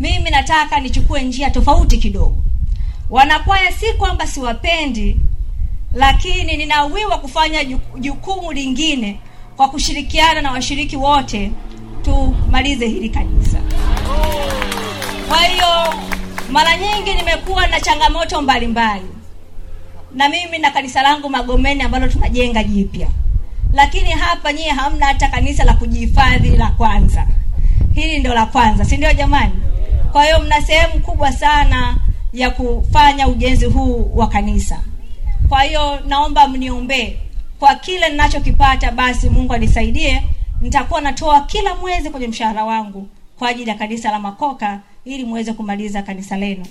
mimi nataka nichukue njia tofauti kidogo. Wanakwaya si kwamba siwapendi, lakini ninawiwa kufanya jukumu lingine kwa kushirikiana na washiriki wote tumalize hili kanisa. Kwa hiyo mara nyingi nimekuwa na changamoto mbalimbali mbali. Na mimi na kanisa langu Magomeni ambalo tunajenga jipya, lakini hapa nyie hamna hata kanisa la kujihifadhi la kwanza. Hili ndio la kwanza, si ndio jamani? Kwa hiyo mna sehemu kubwa sana ya kufanya ujenzi huu wa kanisa. Kwa hiyo naomba mniombee kwa kile ninachokipata, basi Mungu anisaidie, nitakuwa natoa kila mwezi kwenye mshahara wangu kwa ajili ya kanisa la Makoka ili muweze kumaliza kanisa lenu.